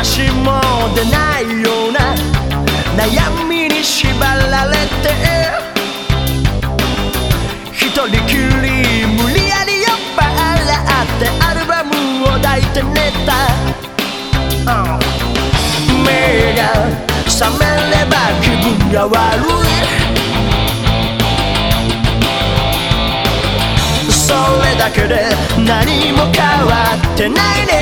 足も出ないような悩みに縛られて。一人きり無理やり酔っ払ってアルバムを抱いて寝た、目が覚めれば気分が悪い。それだけで何も変わってないね、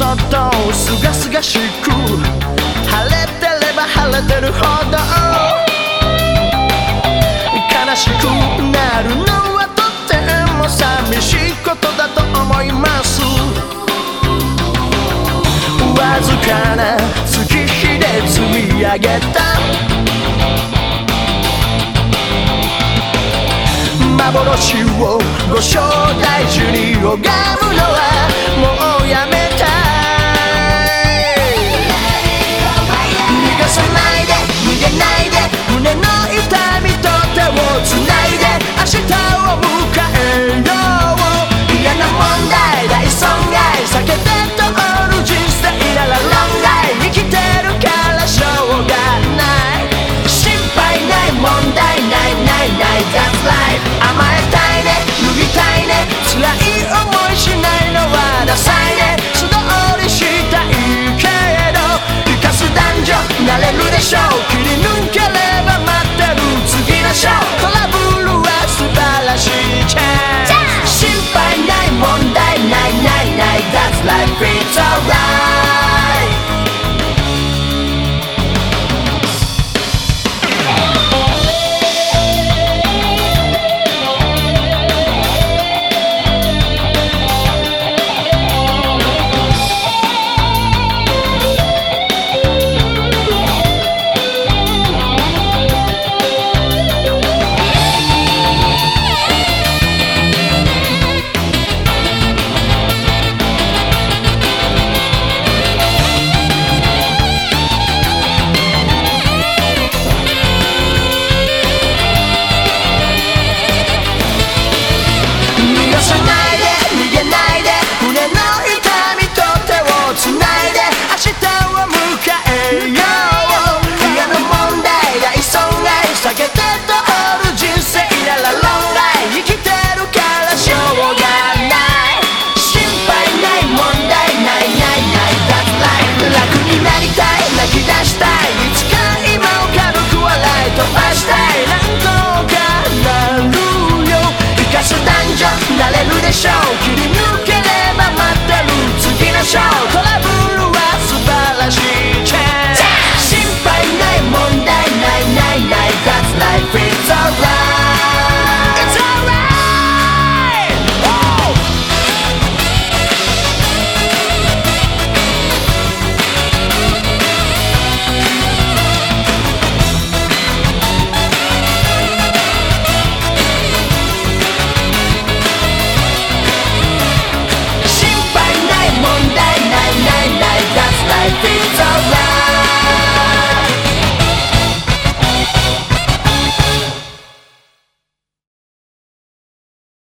外をすがすがしく晴れてれば晴れてるほど。悲しくなるのはとても寂しいことだと思います。わずかな月日で積み上げた。幻をご招待中に拝むのはもうやめ